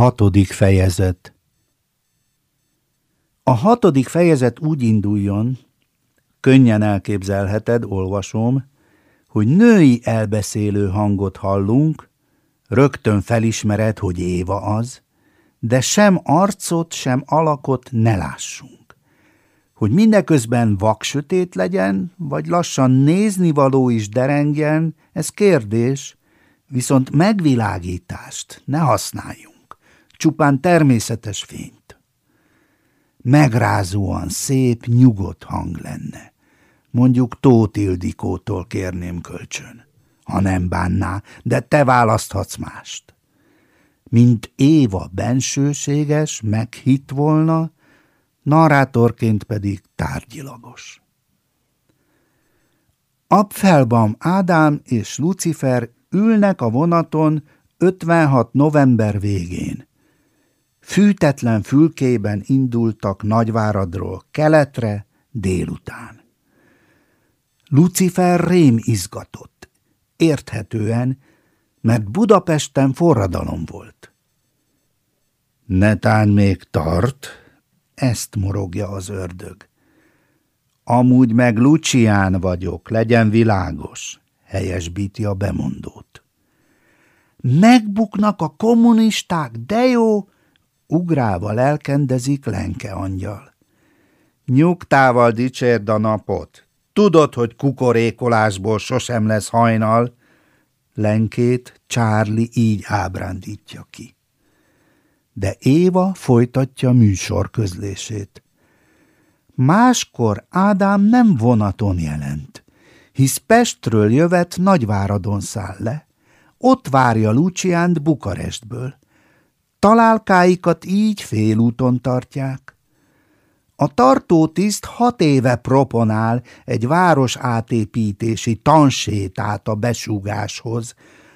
Hatodik fejezet A hatodik fejezet úgy induljon, könnyen elképzelheted, olvasom, hogy női elbeszélő hangot hallunk, rögtön felismered, hogy Éva az, de sem arcot, sem alakot ne lássunk. Hogy mindeközben vaksötét legyen, vagy lassan néznivaló is derengjen, ez kérdés, viszont megvilágítást ne használjunk csupán természetes fényt. Megrázóan szép, nyugodt hang lenne. Mondjuk Tóth Ildikótól kérném kölcsön, ha nem bánná, de te választhatsz mást. Mint Éva bensőséges, meghitt volna, narrátorként pedig tárgyilagos. Abfelbam Ádám és Lucifer ülnek a vonaton 56 november végén. Fűtetlen fülkében indultak Nagyváradról keletre délután. Lucifer rém izgatott, érthetően, mert Budapesten forradalom volt. Netán még tart, ezt morogja az ördög. Amúgy meg Lucián vagyok, legyen világos, helyesbíti a bemondót. Megbuknak a kommunisták, de jó, ugrálva lelkendezik Lenke angyal. Nyugtával dicsérd a napot. Tudod, hogy kukorékolásból sosem lesz hajnal. Lenkét Charlie így ábrándítja ki. De Éva folytatja műsor közlését. Máskor Ádám nem vonaton jelent, hisz Pestről jövet Nagyváradon száll le. Ott várja Luciánt Bukarestből. Találkáikat így félúton tartják. A tartótiszt hat éve proponál egy város átépítési tansétát a besúgáshoz,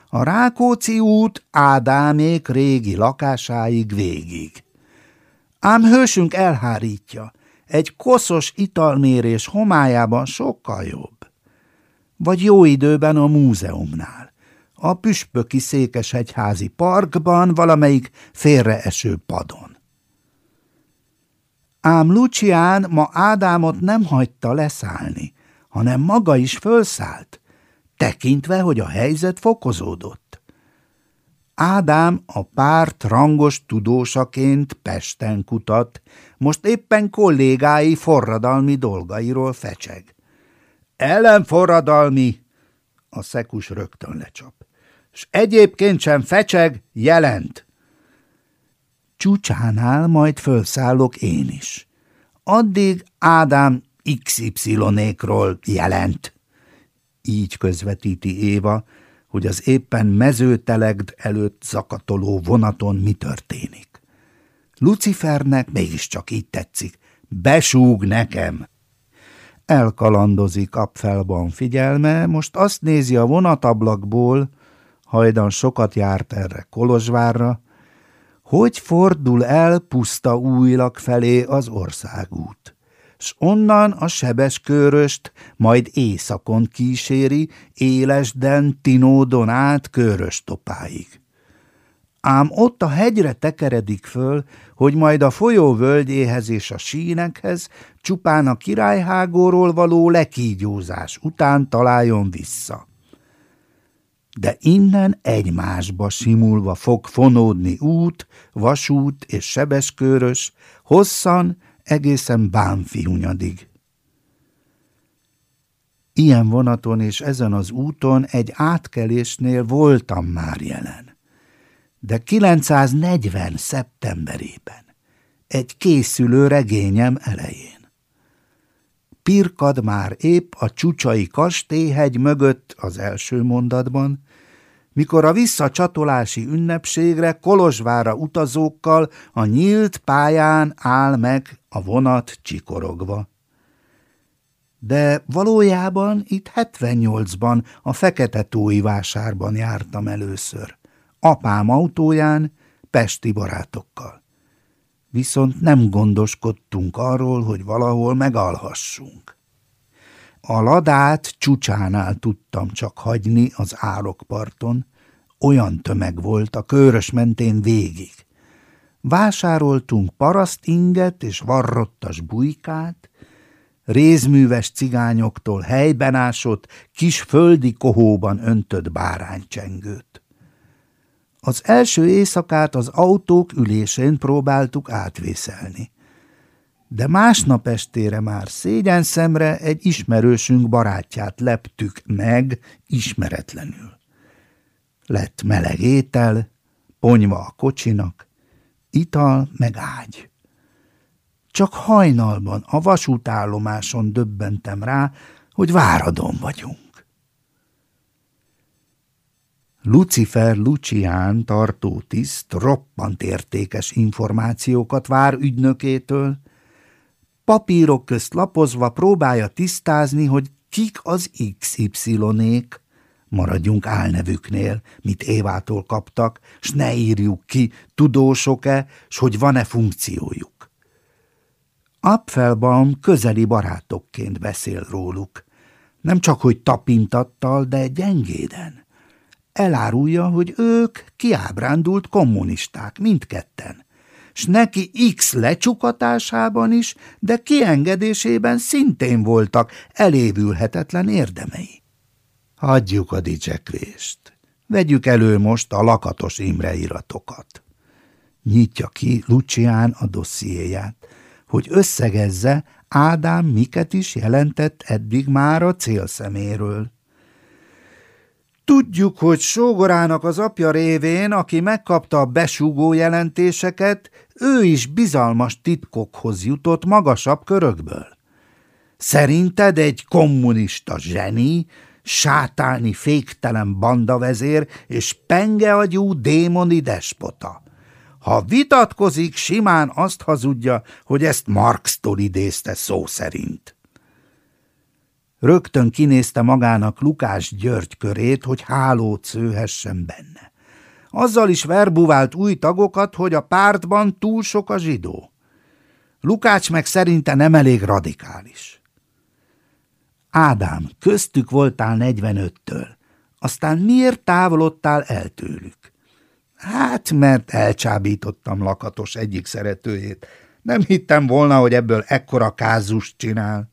a Rákóczi út Ádámék régi lakásáig végig. Ám hősünk elhárítja, egy koszos italmérés homályában sokkal jobb. Vagy jó időben a múzeumnál a püspöki székeshegyházi parkban, valamelyik félreeső padon. Ám Lucián ma Ádámot nem hagyta leszállni, hanem maga is fölszállt, tekintve, hogy a helyzet fokozódott. Ádám a párt rangos tudósaként Pesten kutat, most éppen kollégái forradalmi dolgairól fecseg. Ellenforradalmi! A szekus rögtön lecsap s egyébként sem fecseg, jelent. Csúcsánál majd fölszállok én is. Addig Ádám XY-ékról jelent. Így közvetíti Éva, hogy az éppen mezőtelegd előtt zakatoló vonaton mi történik. Lucifernek mégiscsak így tetszik. Besúg nekem! Elkalandozik Apfelban figyelme, most azt nézi a vonatablakból, hajdan sokat járt erre Kolozsvárra, hogy fordul el puszta újlak felé az országút, s onnan a sebesköröst majd éjszakon kíséri, élesden Tinódon át köröstopáig. Ám ott a hegyre tekeredik föl, hogy majd a folyó völgyéhez és a sínekhez csupán a királyhágóról való lekígyózás után találjon vissza de innen egymásba simulva fog fonódni út, vasút és sebeskörös, hosszan egészen bánfiunyadig. Ilyen vonaton és ezen az úton egy átkelésnél voltam már jelen. De 940. szeptemberében, egy készülő regényem elején. Pirkad már épp a csúcsai kastélyhegy mögött az első mondatban, mikor a visszacsatolási ünnepségre Kolozsvára utazókkal a nyílt pályán áll meg a vonat csikorogva. De valójában itt 78-ban a Fekete-tói vásárban jártam először, apám autóján, pesti barátokkal. Viszont nem gondoskodtunk arról, hogy valahol megalhassunk. A ladát csúcsánál tudtam csak hagyni az árokparton, olyan tömeg volt a körös mentén végig. Vásároltunk paraszt inget és varrottas bujkát, rézműves cigányoktól helyben ásott, kis földi kohóban öntött báránycsengőt. Az első éjszakát az autók ülésén próbáltuk átvészelni. De másnap estére már szégyen szemre egy ismerősünk barátját leptük meg ismeretlenül. Lett meleg étel, ponyva a kocsinak, ital meg ágy. Csak hajnalban a vasútállomáson döbbentem rá, hogy váradon vagyunk. Lucifer Lucián tartó tiszt roppant értékes információkat vár ügynökétől, papírok közt lapozva próbálja tisztázni, hogy kik az XY-ék, maradjunk álnevüknél, mit Évától kaptak, s ne írjuk ki, tudósok-e, s hogy van-e funkciójuk. Apfelbaum közeli barátokként beszél róluk, nem csak hogy tapintattal, de gyengéden. Elárulja, hogy ők kiábrándult kommunisták, mindketten, s neki X lecsukatásában is, de kiengedésében szintén voltak elévülhetetlen érdemei. Hagyjuk a dicsekvést. Vegyük elő most a lakatos Imre iratokat. Nyitja ki Lucián a dossziéját, hogy összegezze, Ádám miket is jelentett eddig már a célszeméről. Tudjuk, hogy sógorának az apja révén, aki megkapta a besúgó jelentéseket, ő is bizalmas titkokhoz jutott magasabb körökből. Szerinted egy kommunista zseni, sátáni féktelen bandavezér és pengeagyú démoni despota. Ha vitatkozik, simán azt hazudja, hogy ezt Marx-tól idézte szó szerint. Rögtön kinézte magának Lukás György körét, hogy hálót szőhessen benne. Azzal is verbuvált új tagokat, hogy a pártban túl sok a zsidó. Lukács meg szerinte nem elég radikális. Ádám, köztük voltál 45-től, aztán miért távolodtál el tőlük? Hát, mert elcsábítottam lakatos egyik szeretőjét. Nem hittem volna, hogy ebből ekkora kázust csinál.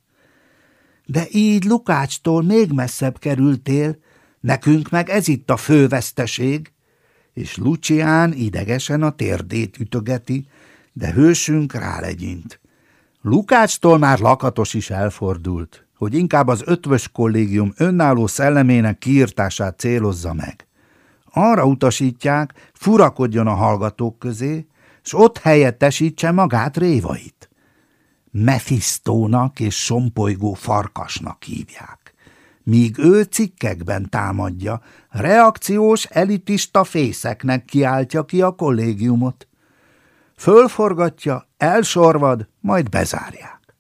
De így Lukácstól még messzebb kerültél, nekünk meg ez itt a főveszteség, és Lucián idegesen a térdét ütögeti, de hősünk rálegyint. Lukácstól már lakatos is elfordult, hogy inkább az ötvös kollégium önálló szellemének kiírtását célozza meg. Arra utasítják, furakodjon a hallgatók közé, s ott helyettesítse magát révait. Mephistónak és sompolygó farkasnak hívják. Míg ő cikkekben támadja, reakciós elitista fészeknek kiáltja ki a kollégiumot. Fölforgatja, elsorvad, majd bezárják.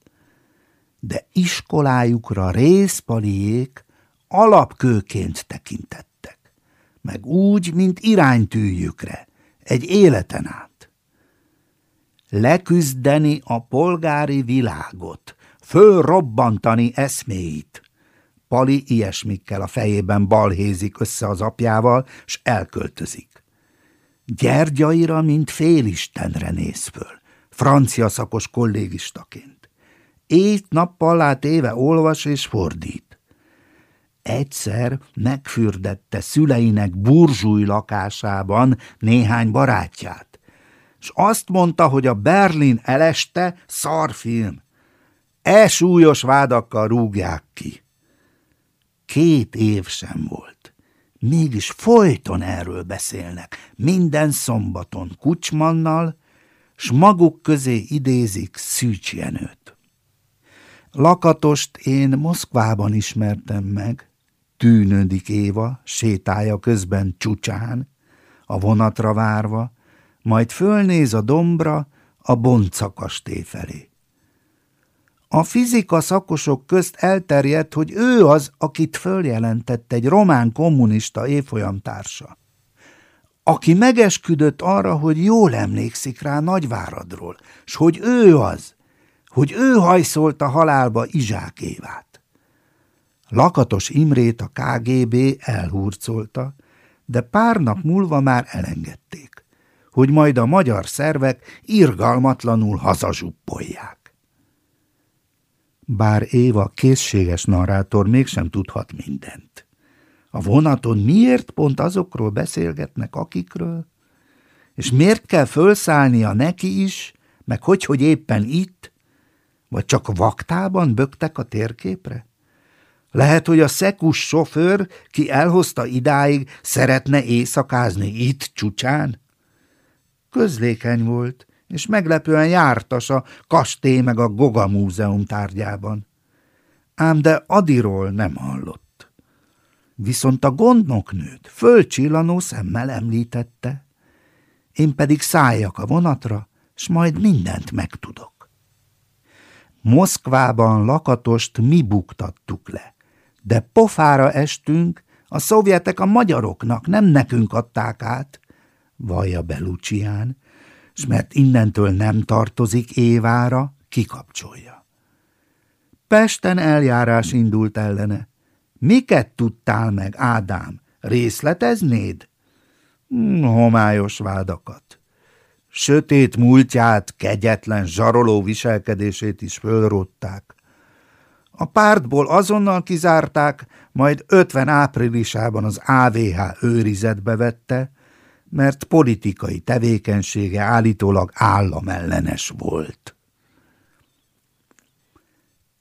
De iskolájukra részpaliék alapkőként tekintettek, meg úgy, mint iránytűjükre, egy életen át leküzdeni a polgári világot, fölrobbantani eszméit. Pali ilyesmikkel a fejében balhézik össze az apjával, s elköltözik. Gyergyaira, mint félistenre néz föl, francia szakos kollégistaként. Éjt-nappal éve olvas és fordít. Egyszer megfürdette szüleinek burzsúj lakásában néhány barátját és azt mondta, hogy a Berlin eleste szarfilm. E súlyos vádakkal rúgják ki. Két év sem volt. Mégis folyton erről beszélnek, minden szombaton Kucsmannal, s maguk közé idézik Szűcs Jenőt. Lakatost én Moszkvában ismertem meg, tűnődik Éva, sétálja közben csúcsán, a vonatra várva, majd fölnéz a dombra a Bonca kastély felé. A fizika szakosok közt elterjedt, hogy ő az, akit följelentett egy román kommunista évfolyamtársa, aki megesküdött arra, hogy jól emlékszik rá Nagyváradról, s hogy ő az, hogy ő hajszolta halálba Izsák Évát. Lakatos Imrét a KGB elhurcolta, de pár nap múlva már elengedték. Hogy majd a magyar szervek irgalmatlanul hazazsuppolják. Bár Éva készséges narrátor mégsem tudhat mindent. A vonaton miért pont azokról beszélgetnek, akikről? És miért kell fölszállnia neki is, meg hogy, hogy éppen itt? Vagy csak vaktában böktek a térképre? Lehet, hogy a szekus sofőr, ki elhozta idáig, szeretne éjszakázni itt csúcsán? Közlékeny volt, és meglepően jártas a kastély meg a Goga múzeum tárgyában. Ám de Adiról nem hallott. Viszont a gondnoknőt fölcsillanó szemmel említette. Én pedig szálljak a vonatra, s majd mindent megtudok. Moszkvában lakatost mi buktattuk le, de pofára estünk, a szovjetek a magyaroknak, nem nekünk adták át, vallja be s mert innentől nem tartozik Évára, kikapcsolja. Pesten eljárás indult ellene. Miket tudtál meg, Ádám? Részleteznéd? Hmm, homályos vádakat. Sötét múltját, kegyetlen, zsaroló viselkedését is fölrották. A pártból azonnal kizárták, majd 50 áprilisában az AVH őrizetbe vette, mert politikai tevékenysége állítólag államellenes volt.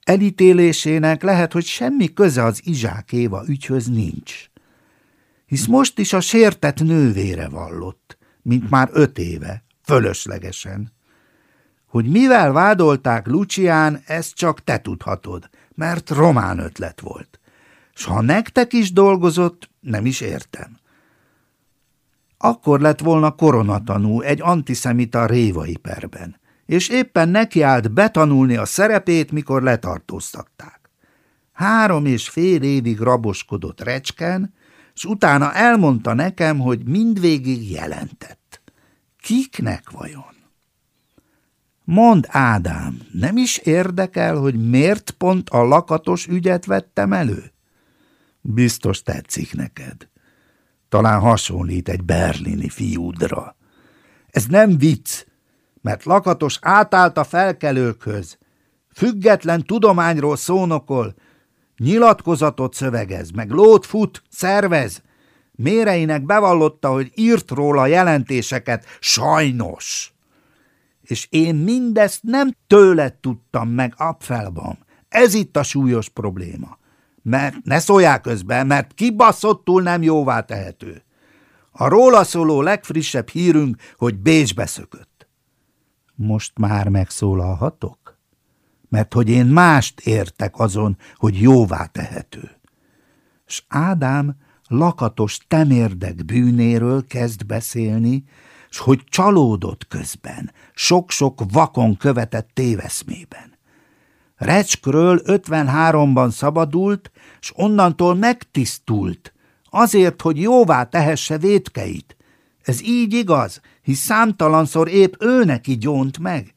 Elítélésének lehet, hogy semmi köze az Izsák Éva ügyhöz nincs, hisz most is a sértett nővére vallott, mint már öt éve, fölöslegesen. Hogy mivel vádolták Lucián, ezt csak te tudhatod, mert román ötlet volt. S ha nektek is dolgozott, nem is értem. Akkor lett volna koronatanú egy antiszemita révai és éppen nekiállt betanulni a szerepét, mikor letartóztatták. Három és fél évig raboskodott recsken, és utána elmondta nekem, hogy mindvégig jelentett. Kiknek vajon? Mond Ádám, nem is érdekel, hogy miért pont a lakatos ügyet vettem elő? Biztos tetszik neked. Talán hasonlít egy berlini fiúdra. Ez nem vicc, mert lakatos átállt a felkelőkhöz. Független tudományról szónokol, nyilatkozatot szövegez, meg lót fut, szervez. Méreinek bevallotta, hogy írt róla jelentéseket, sajnos. És én mindezt nem tőled tudtam meg, Apfelbaum. Ez itt a súlyos probléma mert ne szólják közben, mert kibaszottul nem jóvá tehető. A róla szóló legfrissebb hírünk, hogy Bécsbe szökött. Most már megszólalhatok? Mert hogy én mást értek azon, hogy jóvá tehető. S Ádám lakatos temérdek bűnéről kezd beszélni, s hogy csalódott közben, sok-sok vakon követett téveszmében. Recskről 53-ban szabadult, s onnantól megtisztult, azért, hogy jóvá tehesse vétkeit. Ez így igaz, hisz számtalanszor épp ő neki gyónt meg,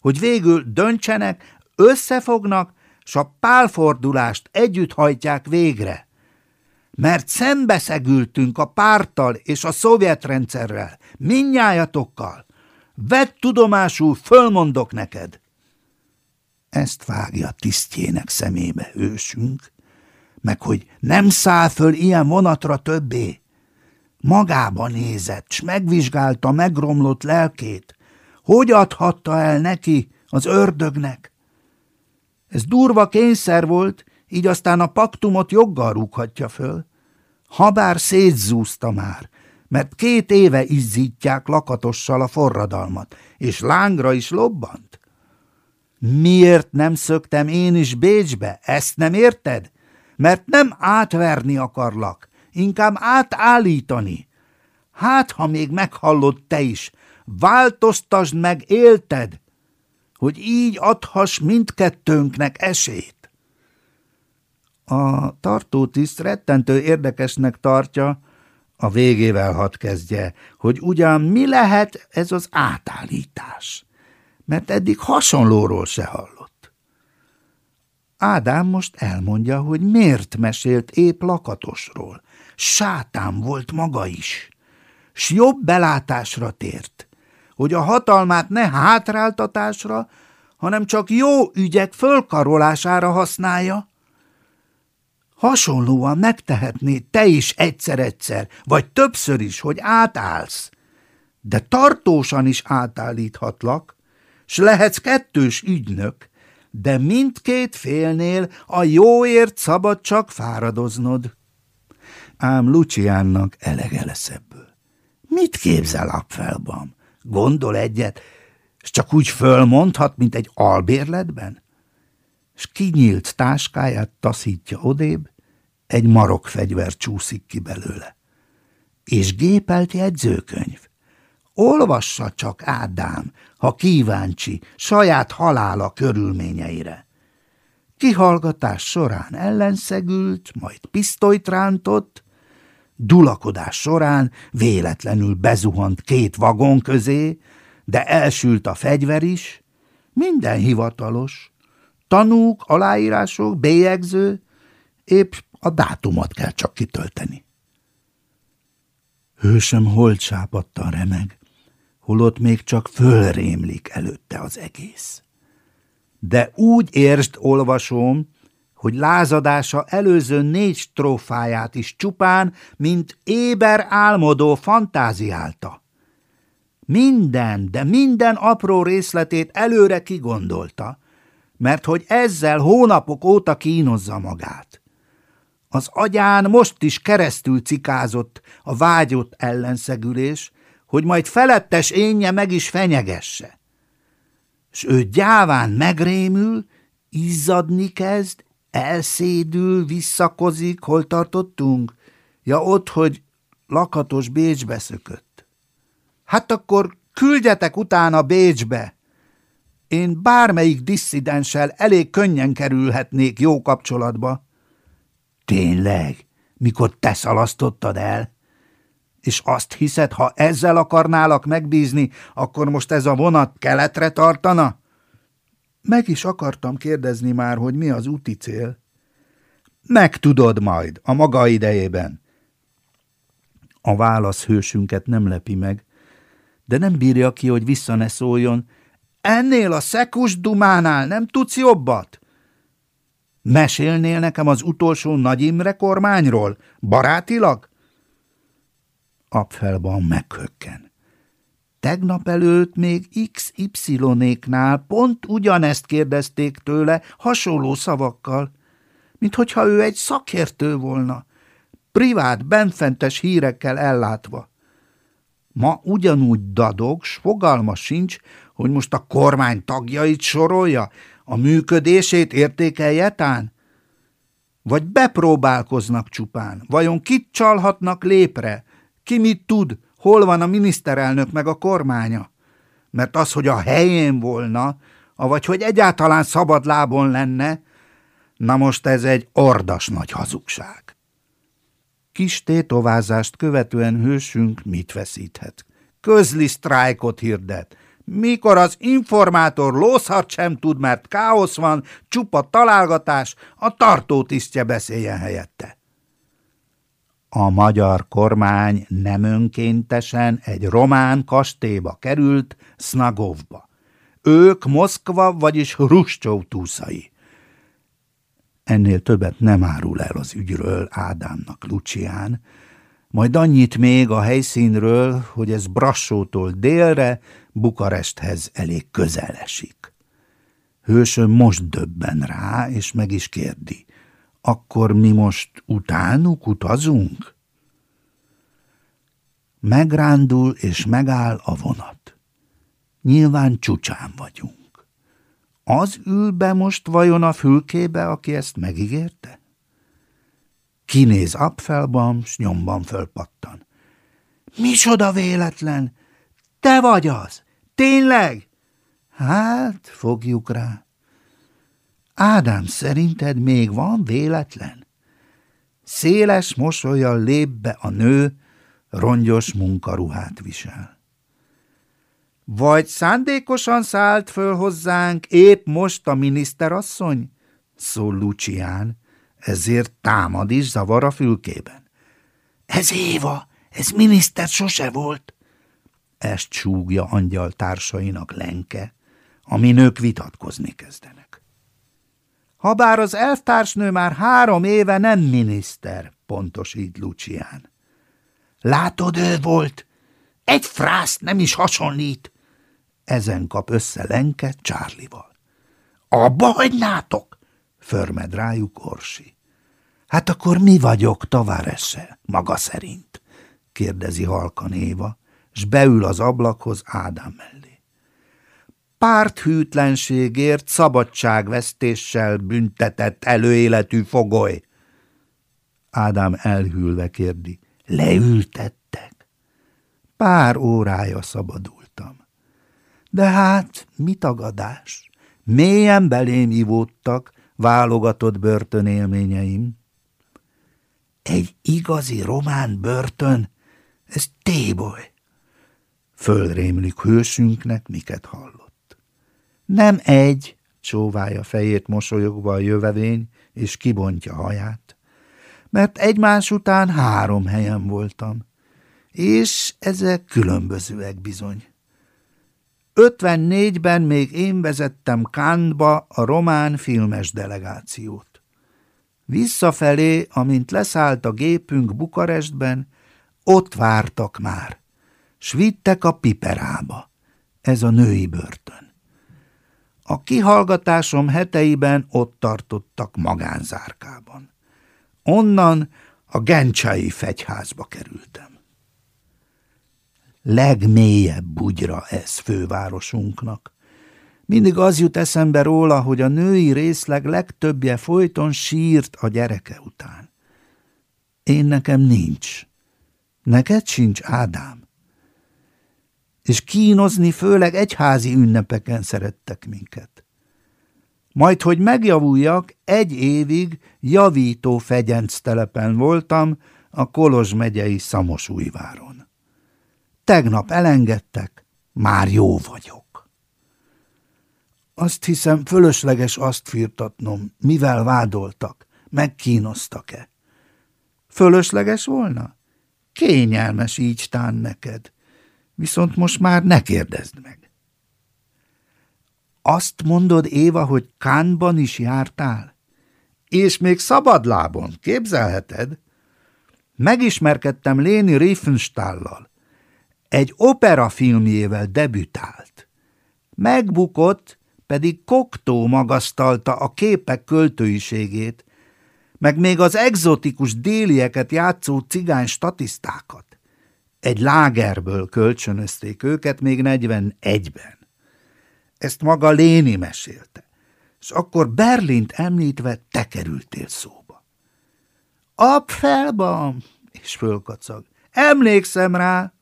hogy végül döntsenek, összefognak, s a pálfordulást együtt hajtják végre. Mert szembeszegültünk a párttal és a szovjet rendszerrel, minnyájatokkal. Vedd tudomásul, fölmondok neked. Ezt vágja tisztjének szemébe ősünk, meg hogy nem száll föl ilyen vonatra többé. Magába nézett, s megvizsgálta megromlott lelkét. Hogy adhatta el neki, az ördögnek? Ez durva kényszer volt, így aztán a paktumot joggal rúghatja föl. Habár szétzúzta már, mert két éve izzítják lakatossal a forradalmat, és lángra is lobbant. Miért nem szöktem én is Bécsbe? Ezt nem érted? Mert nem átverni akarlak, inkább átállítani. Hát, ha még meghallod te is, változtasd meg élted, hogy így adhass mindkettőnknek esélyt. A tartótiszt rettentő érdekesnek tartja, a végével hadd kezdje, hogy ugyan mi lehet ez az átállítás mert eddig hasonlóról se hallott. Ádám most elmondja, hogy miért mesélt épp lakatosról. Sátán volt maga is. s jobb belátásra tért, hogy a hatalmát ne hátráltatásra, hanem csak jó ügyek fölkarolására használja? Hasonlóan megtehetnéd te is egyszer-egyszer, vagy többször is, hogy átállsz, de tartósan is átállíthatlak, s lehetsz kettős ügynök, de mindkét félnél a jóért szabad csak fáradoznod. Ám Luciánnak elege lesz ebből. Mit képzel Apfelbam? Gondol egyet, és csak úgy fölmondhat, mint egy albérletben? És kinyílt táskáját taszítja odébb, egy marok fegyver csúszik ki belőle. És gépelt jegyzőkönyv. Olvassa csak, Ádám, ha kíváncsi, saját halála körülményeire. Kihallgatás során ellenszegült, majd pisztolyt rántott, dulakodás során véletlenül bezuhant két vagon közé, de elsült a fegyver is, minden hivatalos, tanúk, aláírások, bélyegző, épp a dátumot kell csak kitölteni. Hősöm holtsápadtan remeg, holott még csak fölrémlik előtte az egész. De úgy értsd, olvasom, hogy lázadása előző négy strófáját is csupán, mint éber álmodó fantáziálta. Minden, de minden apró részletét előre kigondolta, mert hogy ezzel hónapok óta kínozza magát. Az agyán most is keresztül cikázott a vágyott ellenszegülés, hogy majd felettes énje meg is fenyegesse. S ő gyáván megrémül, izzadni kezd, elszédül, visszakozik, hol tartottunk? Ja, ott, hogy lakatos Bécsbe szökött. Hát akkor küldjetek utána Bécsbe. Én bármelyik disszidenssel elég könnyen kerülhetnék jó kapcsolatba. Tényleg? Mikor te szalasztottad el? És azt hiszed, ha ezzel akarnálak megbízni, akkor most ez a vonat keletre tartana? Meg is akartam kérdezni már, hogy mi az úti cél. Megtudod majd, a maga idejében. A válasz hősünket nem lepi meg, de nem bírja ki, hogy vissza ne szóljon. Ennél a szekus dumánál nem tudsz jobbat? Mesélnél nekem az utolsó Nagy Imre kormányról, barátilag? Apfelban meghökken. Tegnap előtt még XY-éknál pont ugyanezt kérdezték tőle hasonló szavakkal, mint hogyha ő egy szakértő volna, privát, benfentes hírekkel ellátva. Ma ugyanúgy dadog, s fogalma sincs, hogy most a kormány tagjait sorolja, a működését értékelje tán? Vagy bepróbálkoznak csupán? Vajon kit csalhatnak lépre? Ki mit tud? Hol van a miniszterelnök meg a kormánya? Mert az, hogy a helyén volna, avagy hogy egyáltalán szabad lábon lenne, na most ez egy ordas nagy hazugság. Kis tétovázást követően hősünk mit veszíthet? Közli sztrájkot hirdet, mikor az informátor lószart sem tud, mert káosz van, csupa találgatás, a tartótisztje beszéljen helyette. A magyar kormány nem önkéntesen egy román kastélyba került, Snagovba. Ők Moszkva, vagyis Hruscsov túszai. Ennél többet nem árul el az ügyről Ádámnak Lucián, majd annyit még a helyszínről, hogy ez Brassótól délre, Bukaresthez elég közel esik. Hősön most döbben rá, és meg is kérdi. Akkor mi most utánuk utazunk? Megrándul és megáll a vonat. Nyilván csúcsán vagyunk. Az ül be most vajon a fülkébe, aki ezt megígérte? Kinéz Apfelban, s nyomban fölpattan. Misoda véletlen! Te vagy az! Tényleg? Hát, fogjuk rá. Ádám, szerinted még van véletlen? Széles mosolyal lép be a nő, rongyos munkaruhát visel. Vagy szándékosan szállt föl hozzánk épp most a miniszterasszony? Szól Lucián, ezért támad is zavar a fülkében. Ez Éva, Ez miniszter sose volt. Ezt súgja angyal társainak lenke, ami nők vitatkozni kezdenek. Habár az elvtársnő már három éve nem miniszter, pontosít Lucián. Látod, ő volt? Egy frászt nem is hasonlít. Ezen kap össze Lenke Csárlival. Abba hagynátok? Förmed rájuk Orsi. Hát akkor mi vagyok Taváresse, maga szerint? kérdezi halkan Éva, s beül az ablakhoz Ádám mellé. Párthűtlenségért szabadságvesztéssel büntetett előéletű fogoly. Ádám elhűlve kérdi, leültettek. Pár órája szabadultam. De hát, mi tagadás? Mélyen belém ivódtak válogatott börtönélményeim. Egy igazi román börtön, ez téboly. Fölrémlik hősünknek, miket hallott. Nem egy, csóválja fejét mosolyogva a jövevény, és kibontja haját, mert egymás után három helyen voltam, és ezek különbözőek bizony. 54-ben még én vezettem Kánba a román filmes delegációt. Visszafelé, amint leszállt a gépünk Bukarestben, ott vártak már, s vittek a piperába, ez a női börtön. A kihallgatásom heteiben ott tartottak magánzárkában. Onnan a Gencsai fegyházba kerültem legmélyebb bugyra ez fővárosunknak. Mindig az jut eszembe róla, hogy a női részleg legtöbbje folyton sírt a gyereke után. Én nekem nincs. Neked sincs, Ádám. És kínozni főleg egyházi ünnepeken szerettek minket. Majd, hogy megjavuljak, egy évig javító fegyenc telepen voltam a Kolozs megyei Szamosújváron. Tegnap elengedtek, már jó vagyok. Azt hiszem, fölösleges azt firtatnom, mivel vádoltak, megkínoztak-e. Fölösleges volna? Kényelmes így tán neked, viszont most már ne kérdezd meg. Azt mondod, Éva, hogy Kánban is jártál? És még szabadlábon, képzelheted? Megismerkedtem Léni Riefenstallal egy opera filmjével debütált. Megbukott, pedig Koktó magasztalta a képek költőiségét, meg még az egzotikus délieket játszó cigány statisztákat. Egy lágerből kölcsönözték őket még 41-ben. Ezt maga Léni mesélte, és akkor Berlint említve te kerültél szóba. Apfelbam! és fölkacag. Emlékszem rá,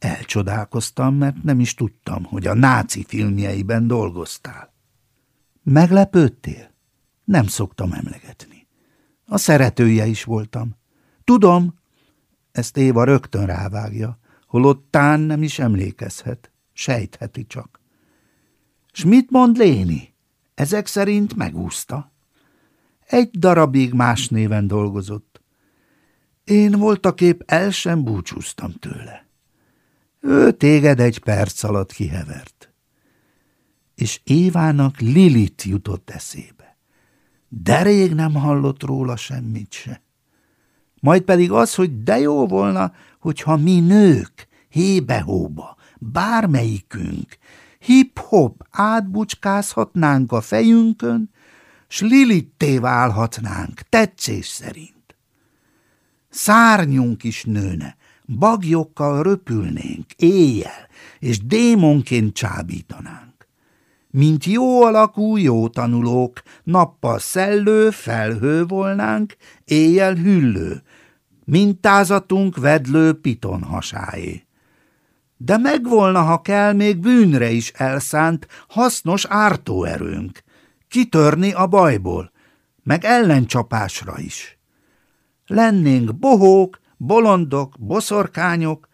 Elcsodálkoztam, mert nem is tudtam, hogy a náci filmjeiben dolgoztál. Meglepődtél? Nem szoktam emlegetni. A szeretője is voltam. Tudom, ezt Éva rögtön rávágja, holott tán nem is emlékezhet, sejtheti csak. S mit mond Léni? Ezek szerint megúszta. Egy darabig más néven dolgozott. Én voltaképp el sem búcsúztam tőle. Ő téged egy perc alatt kihevert. És Évának Lilit jutott eszébe. De rég nem hallott róla semmit se. Majd pedig az, hogy de jó volna, hogyha mi nők, hébe-hóba, bármelyikünk, hip-hop átbucskázhatnánk a fejünkön, s Lilitté válhatnánk tetszés szerint. Szárnyunk is nőne, bagyokkal röpülnénk éjjel, és démonként csábítanánk. Mint jó alakú jó tanulók, nappal szellő, felhő volnánk, éjjel hüllő, mintázatunk vedlő piton hasáé. De megvolna, ha kell, még bűnre is elszánt, hasznos ártóerőnk, kitörni a bajból, meg ellencsapásra is. Lennénk bohók, bolondok, boszorkányok,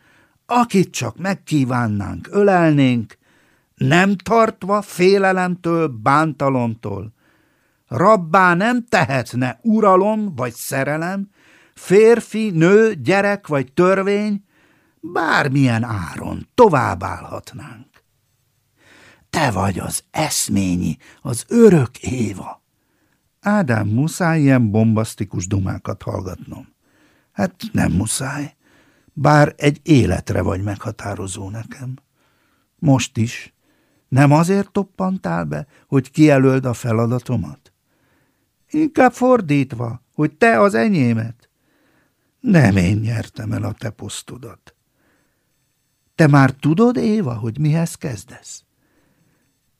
akit csak megkívánnánk, ölelnénk, nem tartva félelemtől, bántalomtól. Rabbá nem tehetne uralom vagy szerelem, férfi, nő, gyerek vagy törvény, bármilyen áron továbbállhatnánk. Te vagy az eszményi, az örök Éva. Ádám, muszáj ilyen bombasztikus dumákat hallgatnom. Hát nem muszáj, bár egy életre vagy meghatározó nekem. Most is. Nem azért toppantál be, hogy kijelöld a feladatomat? Inkább fordítva, hogy te az enyémet. Nem én nyertem el a te posztodat. Te már tudod, Éva, hogy mihez kezdesz?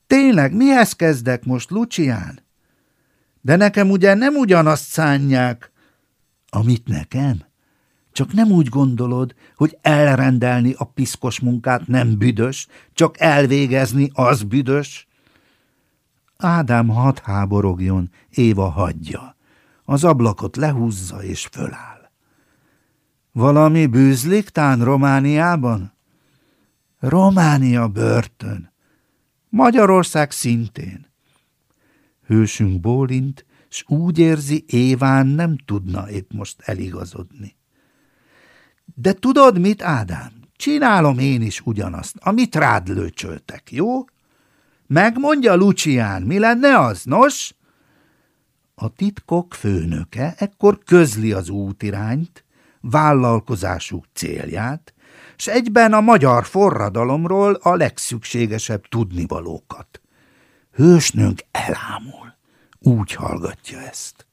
Tényleg, mihez kezdek most, Lucián? De nekem ugye nem ugyanazt szánják, amit nekem? Csak nem úgy gondolod, hogy elrendelni a piszkos munkát nem büdös, csak elvégezni az büdös? Ádám hadd háborogjon, Éva hagyja. Az ablakot lehúzza és föláll. Valami bűzlik tán Romániában? Románia börtön. Magyarország szintén. Hősünk bólint, s úgy érzi, Éván nem tudna épp most eligazodni. De tudod mit, Ádám? Csinálom én is ugyanazt, amit rád lőcsöltek, jó? Megmondja Lucián, mi lenne az, nos? A titkok főnöke ekkor közli az útirányt, vállalkozásuk célját, s egyben a magyar forradalomról a legszükségesebb tudnivalókat. Hősnünk elámul, úgy hallgatja ezt.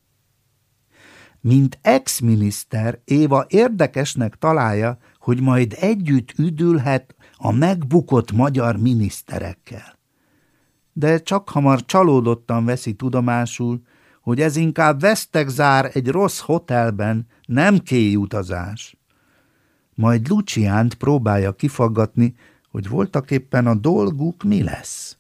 Mint ex-miniszter Éva érdekesnek találja, hogy majd együtt üdülhet a megbukott magyar miniszterekkel. De csak hamar csalódottan veszi tudomásul, hogy ez inkább vesztegzár egy rossz hotelben, nem kéjutazás. Majd Luciánt próbálja kifaggatni, hogy voltak éppen a dolguk mi lesz.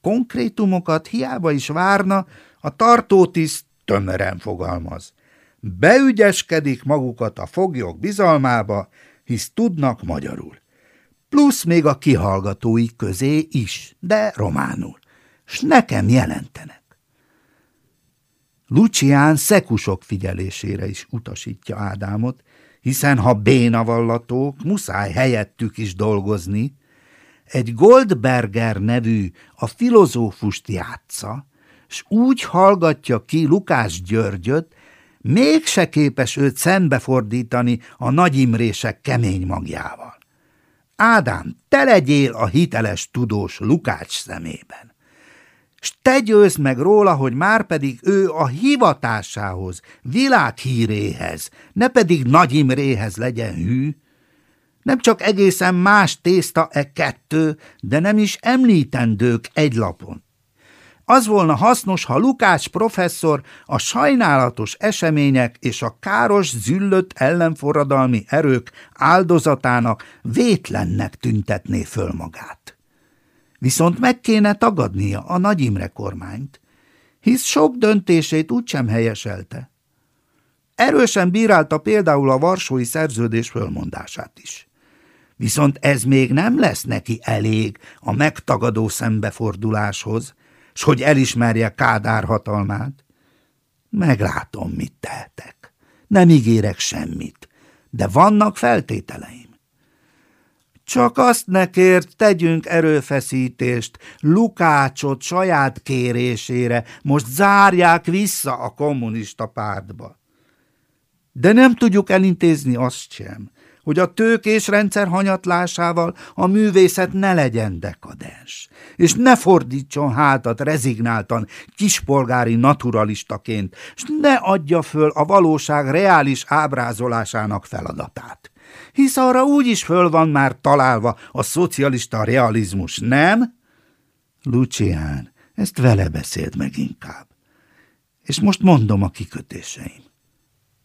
Konkrétumokat hiába is várna, a tartótiszt tömören fogalmaz. Beügyeskedik magukat a foglyok bizalmába, hisz tudnak magyarul. Plusz még a kihallgatói közé is, de románul. S nekem jelentenek. Lucián szekusok figyelésére is utasítja Ádámot, hiszen ha bénavallatók, muszáj helyettük is dolgozni. Egy Goldberger nevű a filozófust játsza, s úgy hallgatja ki Lukás Györgyöt, mégse képes őt szembefordítani a nagyimrések kemény magjával. Ádám, te legyél a hiteles tudós Lukács szemében s te győzd meg róla, hogy már pedig ő a hivatásához, világhíréhez, ne pedig Nagy Imréhez legyen hű. Nem csak egészen más tészta e kettő, de nem is említendők egy lapon. Az volna hasznos, ha Lukács professzor a sajnálatos események és a káros züllött ellenforradalmi erők áldozatának vétlennek tüntetné föl magát. Viszont meg kéne tagadnia a Nagy Imre kormányt, hisz sok döntését úgysem helyeselte. Erősen bírálta például a Varsói Szerződés fölmondását is. Viszont ez még nem lesz neki elég a megtagadó szembeforduláshoz, s hogy elismerje Kádár hatalmát. Meglátom, mit tehetek. Nem ígérek semmit, de vannak feltételeim. Csak azt nekért tegyünk erőfeszítést, Lukácsot saját kérésére, most zárják vissza a kommunista pártba. De nem tudjuk elintézni azt sem, hogy a tőkés rendszer hanyatlásával a művészet ne legyen dekadens, és ne fordítson hátat rezignáltan, kispolgári naturalistaként, és ne adja föl a valóság reális ábrázolásának feladatát hisz arra úgy is föl van már találva a szocialista realizmus, nem? Lucián, ezt vele beszéld meg inkább. És most mondom a kikötéseim.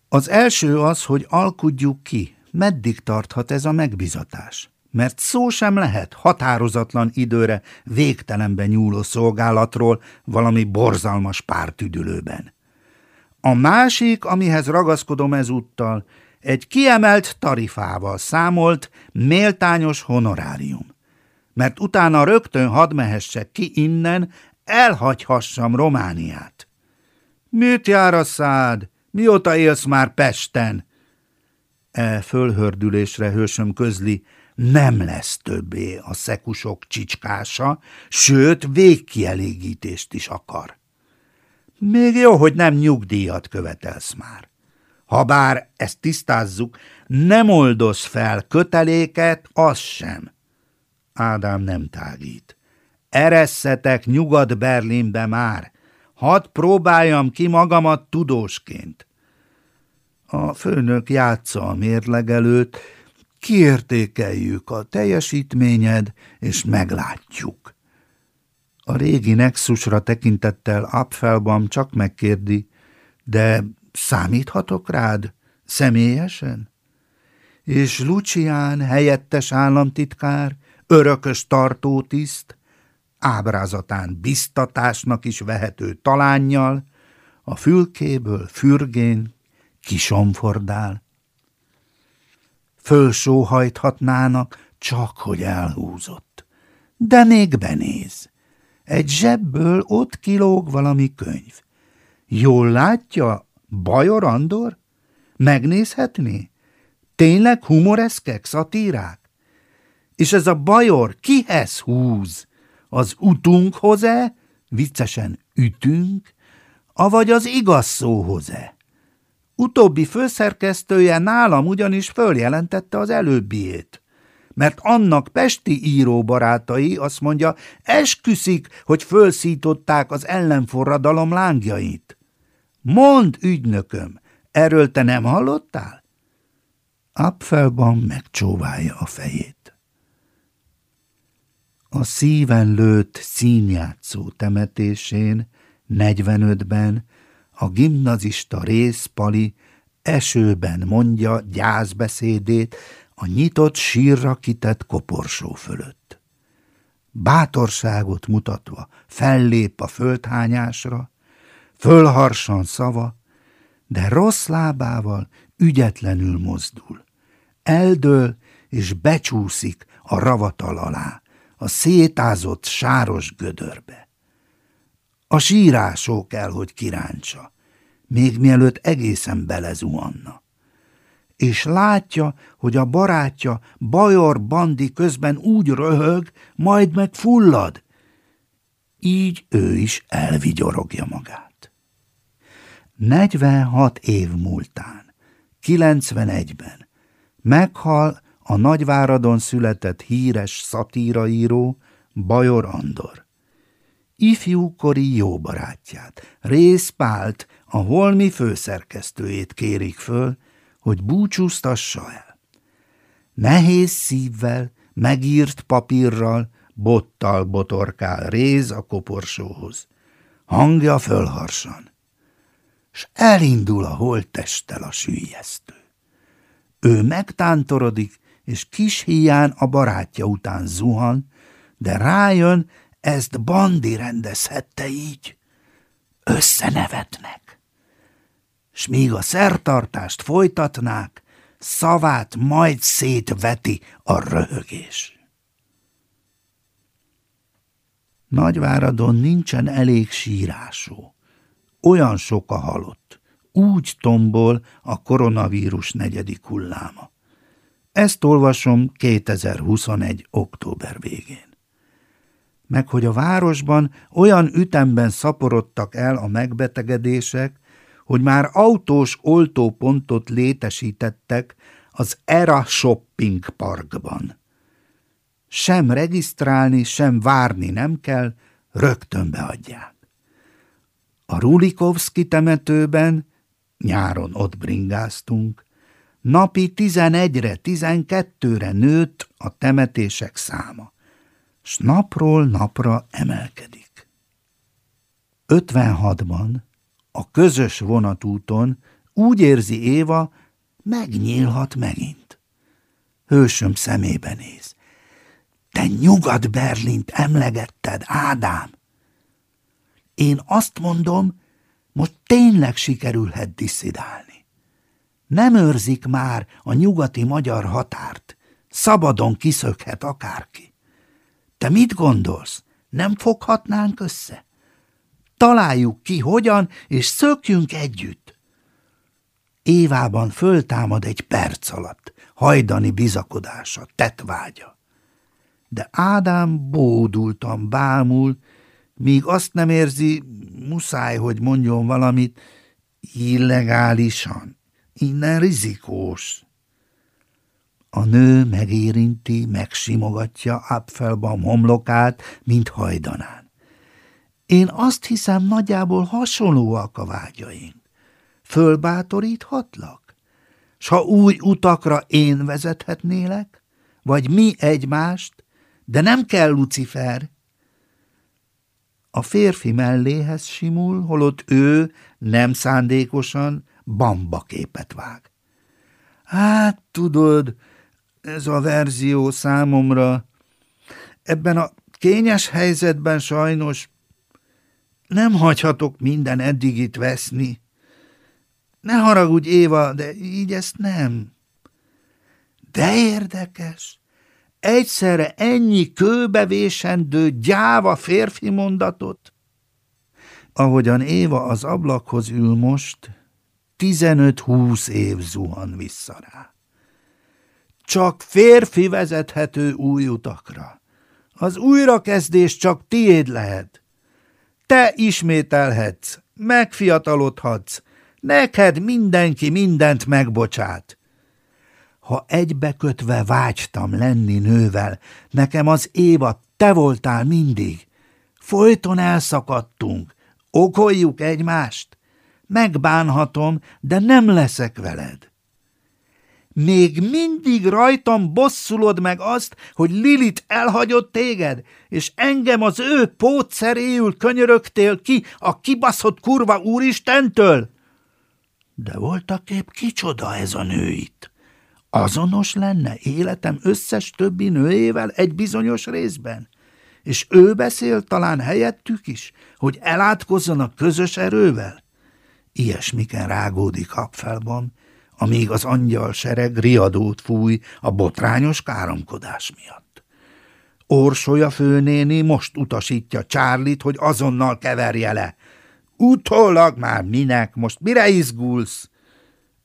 Az első az, hogy alkudjuk ki, meddig tarthat ez a megbizatás. Mert szó sem lehet határozatlan időre végtelenben nyúló szolgálatról valami borzalmas pártüdülőben. A másik, amihez ragaszkodom ezúttal, egy kiemelt tarifával számolt méltányos honorárium. Mert utána rögtön hadd mehessek ki innen, elhagyhassam Romániát. Mit jár a szád? Mióta élsz már Pesten? E fölhördülésre hősöm közli, nem lesz többé a szekusok csicskása, sőt, végkielégítést is akar. Még jó, hogy nem nyugdíjat követelsz már. Habár ezt tisztázzuk, nem oldoz fel köteléket, az sem. Ádám nem tágít. Eresszetek Nyugat-Berlinbe már. Hadd próbáljam ki magamat tudósként. A főnök játsza a mérleg előtt, kiértékeljük a teljesítményed, és meglátjuk. A régi nexusra tekintettel Apfelbaum csak megkérdi, de számíthatok rád? Személyesen? És Lucián helyettes államtitkár, örökös tartótiszt, ábrázatán biztatásnak is vehető talánnyal, a fülkéből fürgén kisomfordál. Fölsóhajthatnának, csak hogy elhúzott. De még benéz. Egy zsebből ott kilóg valami könyv. Jól látja, Bajor Andor? Megnézhetné? Tényleg humoreszkek, szatírák? És ez a bajor kihez húz? Az utunkhoz-e? Viccesen ütünk? Avagy az igaz szóhoz-e? Utóbbi főszerkesztője nálam ugyanis följelentette az előbbiét. Mert annak pesti íróbarátai azt mondja, esküszik, hogy fölszították az ellenforradalom lángjait. Mond, ügynököm, erről te nem hallottál? Apfelban megcsóválja a fejét. A szíven lőtt színjátszó temetésén, 45-ben, a gimnazista részpali esőben mondja gyászbeszédét a nyitott sírra kitett koporsó fölött. Bátorságot mutatva fellép a földhányásra, fölharsan szava, de rossz lábával ügyetlenül mozdul. Eldől és becsúszik a ravatal alá, a szétázott sáros gödörbe. A sírásó kell, hogy kiráncsa, még mielőtt egészen belezuhanna. És látja, hogy a barátja Bajor Bandi közben úgy röhög, majd meg fullad. Így ő is elvigyorogja magát. 46 év múltán, 91-ben meghal a Nagyváradon született híres szatíraíró Bajor Andor. Ifjúkori jó barátját, Rész Pált, a holmi főszerkesztőjét kérik föl, hogy búcsúztassa el. Nehéz szívvel, megírt papírral, bottal botorkál Réz a koporsóhoz. Hangja fölharsan s elindul a holttesttel a sűjesztő. Ő megtántorodik, és kis hián a barátja után zuhan, de rájön, ezt Bandi rendezhette így. Összenevetnek. S míg a szertartást folytatnák, szavát majd szétveti a röhögés. Nagyváradon nincsen elég sírásó olyan sok a halott. Úgy tombol a koronavírus negyedik hulláma. Ezt olvasom 2021. október végén. Meg hogy a városban olyan ütemben szaporodtak el a megbetegedések, hogy már autós oltópontot létesítettek az Era Shopping Parkban. Sem regisztrálni, sem várni nem kell, rögtön beadják. A Rulikovszki temetőben, nyáron ott bringáztunk, napi tizenegyre, tizenkettőre nőtt a temetések száma, s napról napra emelkedik. 56-ban a közös vonatúton úgy érzi Éva, megnyílhat megint. Hősöm szemébe néz. Te Nyugat-Berlint emlegetted, Ádám! Én azt mondom, most tényleg sikerülhet disszidálni. Nem őrzik már a nyugati magyar határt, szabadon kiszökhet akárki. Te mit gondolsz, nem foghatnánk össze? Találjuk ki, hogyan, és szökjünk együtt. Évában föltámad egy perc alatt, hajdani bizakodása, tetvágya. De Ádám bódultan bámul, míg azt nem érzi, muszáj, hogy mondjon valamit, illegálisan, innen rizikós. A nő megérinti, megsimogatja Apfelbaum homlokát, mint hajdanán. Én azt hiszem, nagyjából hasonlóak a vágyaink. Fölbátoríthatlak? S ha új utakra én vezethetnélek? Vagy mi egymást? De nem kell Lucifer. A férfi melléhez simul, holott ő nem szándékosan bamba képet vág. Hát, tudod, ez a verzió számomra ebben a kényes helyzetben sajnos nem hagyhatok minden eddigit veszni. Ne haragudj, Éva, de így ezt nem. De érdekes. Egyszerre ennyi kőbevésendő, gyáva férfi mondatot. Ahogyan Éva az ablakhoz ül most, tizenöt-húsz év zuhan vissza rá. Csak férfi vezethető új utakra. Az újrakezdés csak tiéd lehet. Te ismételhetsz, megfiatalodhatsz, neked mindenki mindent megbocsát. Ha egybekötve vágytam lenni nővel, nekem az Éva te voltál mindig. Folyton elszakadtunk, okoljuk egymást. Megbánhatom, de nem leszek veled. Még mindig rajtam bosszulod meg azt, hogy Lilit elhagyott téged, és engem az ő pótszeréül könyörögtél ki a kibaszott kurva úristentől? De voltak épp kicsoda ez a nő itt? Azonos lenne életem összes többi nőjével egy bizonyos részben? És ő beszél talán helyettük is, hogy elátkozzanak közös erővel? Ilyesmiken rágódik Hapfelban, amíg az angyal sereg riadót fúj a botrányos káromkodás miatt. Orsolya főnéni most utasítja Csárlit, hogy azonnal keverje le. Utólag már minek, most mire izgulsz?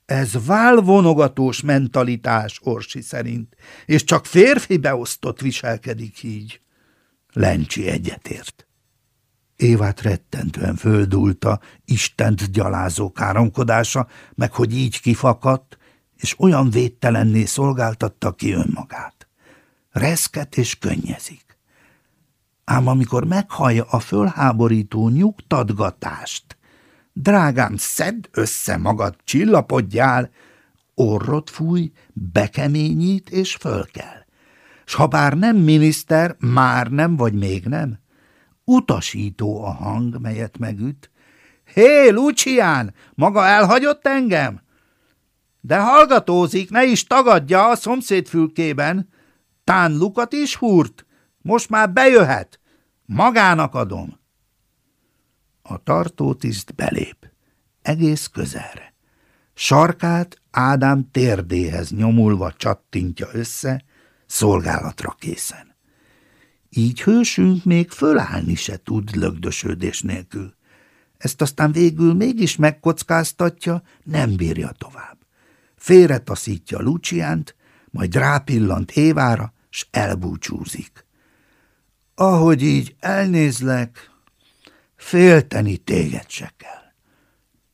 Ez válvonogatós mentalitás Orsi szerint, és csak férfi beosztott viselkedik így. Lencsi egyetért. Évát rettentően földulta Istent gyalázó káromkodása, meg hogy így kifakadt, és olyan védtelenné szolgáltatta ki önmagát. Reszket és könnyezik. Ám amikor meghallja a fölháborító nyugtatgatást, drágám, szedd össze magad, csillapodjál, orrot fúj, bekeményít és fölkel. S ha bár nem miniszter, már nem vagy még nem, Utasító a hang, melyet megüt. Hé, Lucián, maga elhagyott engem? De hallgatózik, ne is tagadja a szomszéd fülkében. Tán lukat is húrt. Most már bejöhet. Magának adom. A tartótiszt belép. Egész közelre. Sarkát Ádám térdéhez nyomulva csattintja össze, szolgálatra készen. Így hősünk még fölállni se tud lögdösödés nélkül. Ezt aztán végül mégis megkockáztatja, nem bírja tovább. Félretaszítja Luciánt, majd rápillant Évára, s elbúcsúzik. Ahogy így elnézlek, félteni téged se kell.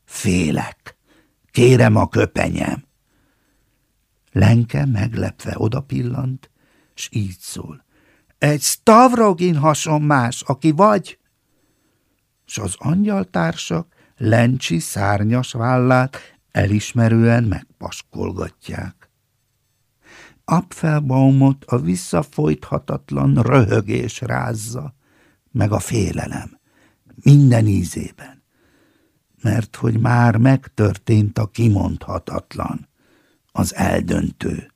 Félek, kérem a köpenyem. Lenke meglepve odapillant, s így szól. Egy Stavrogin hasonmás, aki vagy. S az angyaltársak Lencsi szárnyas vállát elismerően megpaskolgatják. Apfelbaumot a visszafolythatatlan röhögés rázza, meg a félelem, minden ízében, mert hogy már megtörtént a kimondhatatlan, az eldöntő.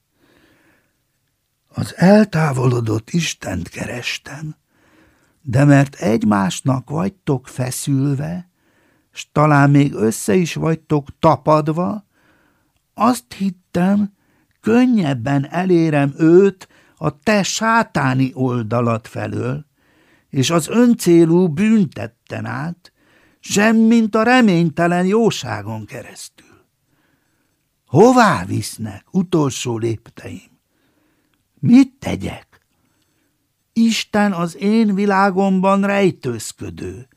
Az eltávolodott Istent kerestem, de mert egymásnak vagytok feszülve, s talán még össze is vagytok tapadva, azt hittem, könnyebben elérem őt a te sátáni oldalat felől, és az öncélú büntetten át, semmint a reménytelen jóságon keresztül. Hová visznek utolsó lépteim? Mit tegyek? Isten az én világomban rejtőzködő,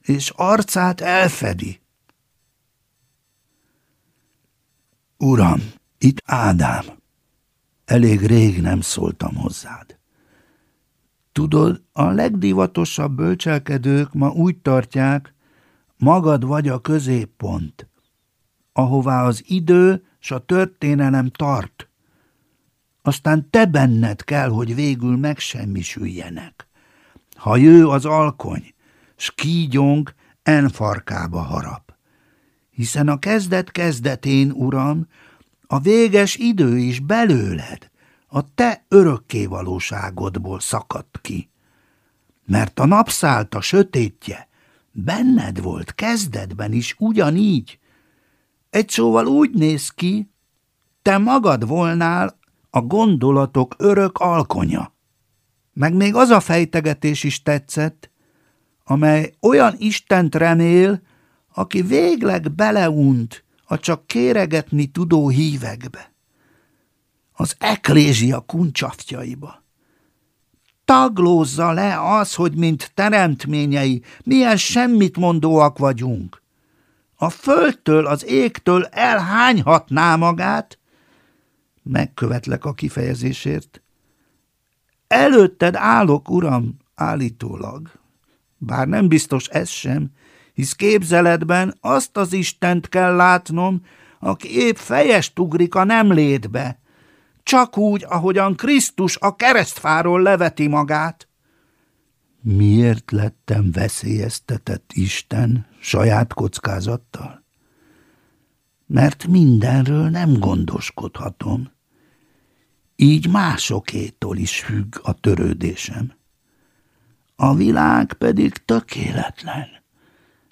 és arcát elfedi. Uram, itt Ádám. Elég rég nem szóltam hozzád. Tudod, a legdivatosabb bölcselkedők ma úgy tartják, magad vagy a középpont, ahová az idő s a történelem tart. Aztán te benned kell, hogy végül megsemmisüljenek. Ha jő az alkony, s kígyong en farkába harap. Hiszen a kezdet kezdetén, uram, a véges idő is belőled, a te örökké valóságodból szakadt ki. Mert a napszálta sötétje benned volt kezdetben is ugyanígy. Egy szóval úgy néz ki, te magad volnál a gondolatok örök alkonya. Meg még az a fejtegetés is tetszett, amely olyan Istent remél, aki végleg beleunt a csak kéregetni tudó hívekbe, az eklézia kuncsaftjaiba. Taglózza le az, hogy mint teremtményei milyen semmit mondóak vagyunk. A földtől, az égtől elhányhatná magát, megkövetlek a kifejezésért. Előtted állok, uram, állítólag. Bár nem biztos ez sem, hisz képzeletben azt az Istent kell látnom, aki épp fejest ugrik a nem létbe, csak úgy, ahogyan Krisztus a keresztfáról leveti magát. Miért lettem veszélyeztetett Isten saját kockázattal? Mert mindenről nem gondoskodhatom. Így másokétól is függ a törődésem. A világ pedig tökéletlen.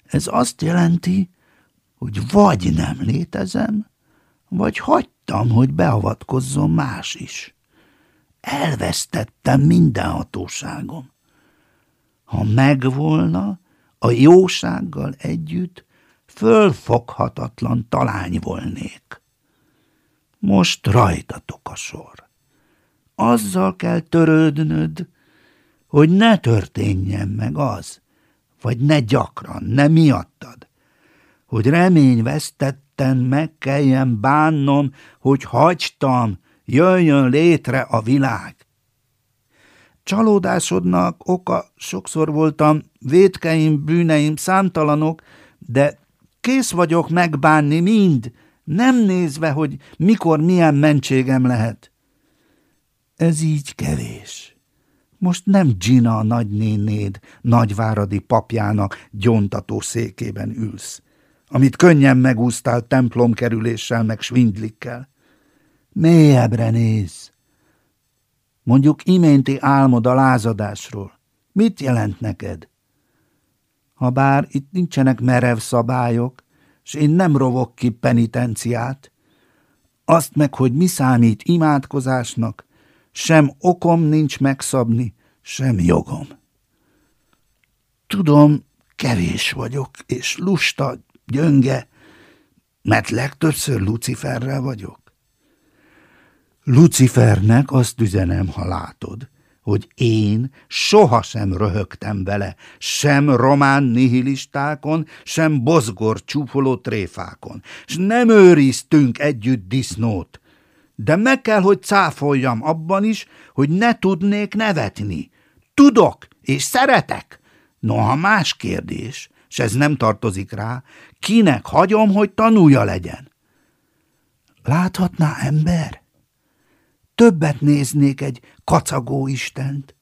Ez azt jelenti, hogy vagy nem létezem, vagy hagytam, hogy beavatkozzon más is. Elvesztettem minden hatóságom. Ha megvolna, a jósággal együtt fölfoghatatlan talány volnék. Most rajtatok a sor. Azzal kell törődnöd, hogy ne történjen meg az, vagy ne gyakran, ne miattad, hogy reményvesztetten meg kelljen bánnom, hogy hagytam, jöjjön létre a világ. Csalódásodnak oka sokszor voltam, védkeim, bűneim számtalanok, de kész vagyok megbánni mind, nem nézve, hogy mikor milyen mentségem lehet. Ez így kevés. Most nem Gina a nagynénéd, nagyváradi papjának gyontató székében ülsz, amit könnyen megúsztál templomkerüléssel meg svindlikkel. Mélyebbre néz. Mondjuk iménti álmod a lázadásról. Mit jelent neked? Habár itt nincsenek merev szabályok, s én nem rovok ki penitenciát, azt meg, hogy mi számít imádkozásnak, sem okom nincs megszabni, sem jogom. Tudom, kevés vagyok, és lusta, gyönge, mert legtöbbször Luciferrel vagyok. Lucifernek azt üzenem, ha látod, hogy én sohasem röhögtem vele, sem román nihilistákon, sem bozgor csúfoló tréfákon, s nem őriztünk együtt disznót, de meg kell, hogy cáfoljam abban is, hogy ne tudnék nevetni. Tudok, és szeretek. Noha más kérdés, s ez nem tartozik rá, kinek hagyom, hogy tanulja legyen. Láthatná ember? Többet néznék egy kacagó Istent.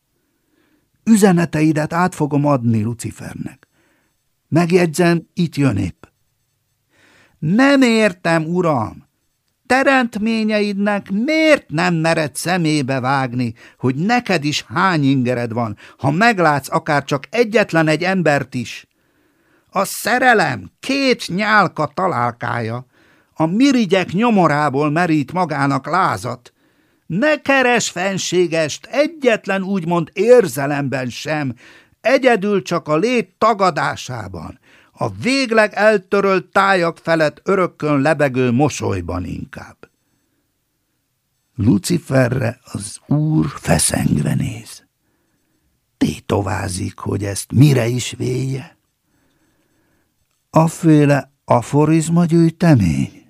Üzeneteidet át fogom adni Lucifernek. Megjegyzem, itt jön épp. Nem értem, uram, teremtményeidnek miért nem mered szemébe vágni, hogy neked is hány ingered van, ha meglátsz akár csak egyetlen egy embert is? A szerelem két nyálka találkája, a mirigyek nyomorából merít magának lázat. Ne keres fenségest egyetlen úgymond érzelemben sem, egyedül csak a lét tagadásában, a végleg eltörölt tájak felett örökkön lebegő mosolyban inkább. Luciferre az úr feszengve néz. Tétovázik, hogy ezt mire is véje. Aféle aforizma gyűjtemény?